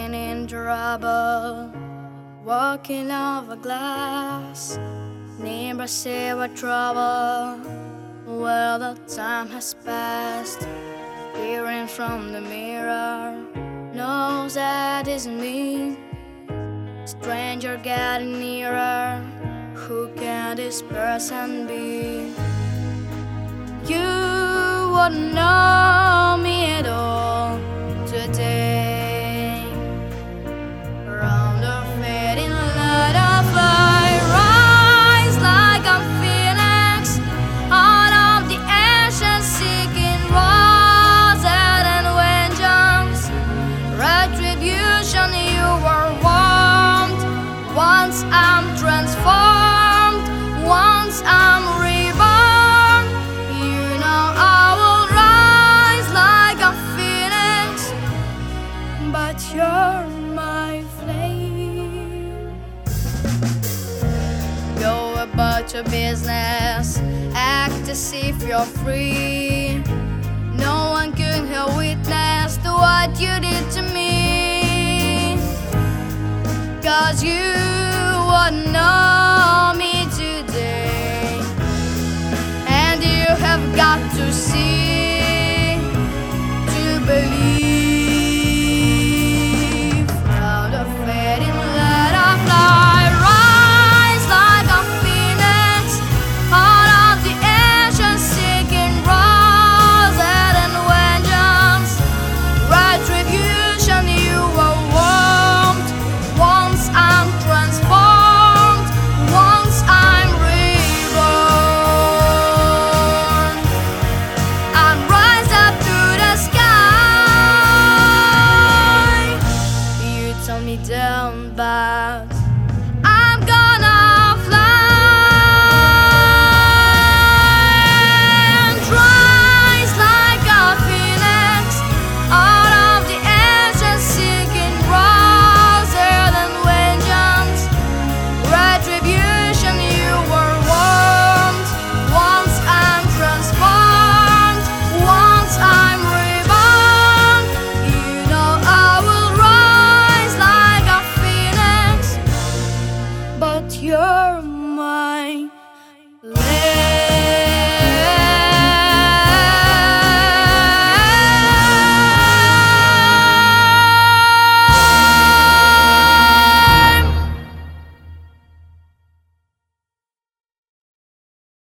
walking in trouble, walking over glass. Never say we're trouble. Well, the time has passed. Peering from the mirror, knows that isn't me. Stranger getting nearer. Who can this person be? You would know. your business. Act as if you're free. No one can hear witness to what you did to me. Cause you were not. on me down, but. Mama.